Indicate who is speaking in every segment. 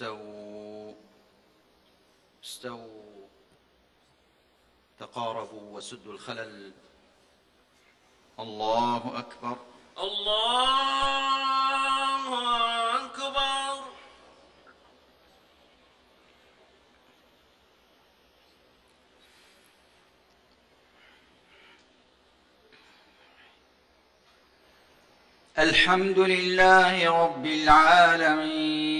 Speaker 1: استووا. استووا. تقاربوا وسدوا الخلل. الله أكبر.
Speaker 2: الله أكبر.
Speaker 1: الحمد لله رب العالمين.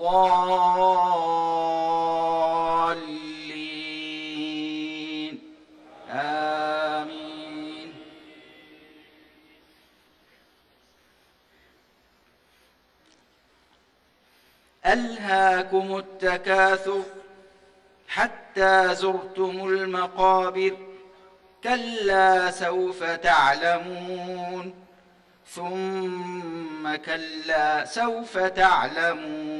Speaker 1: آمين. ألهاكم التكاثر حتى زرتم المقابر. كلا سوف تعلمون. ثم كلا سوف تعلمون.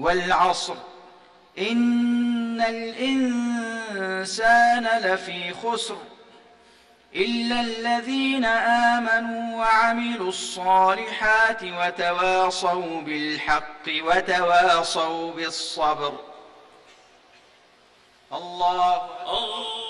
Speaker 1: والعصر. إن الإنسان لفي خسر. إلا الذين آمنوا وعملوا الصالحات وتواصوا بالحق وتواصوا بالصبر. الله
Speaker 2: الله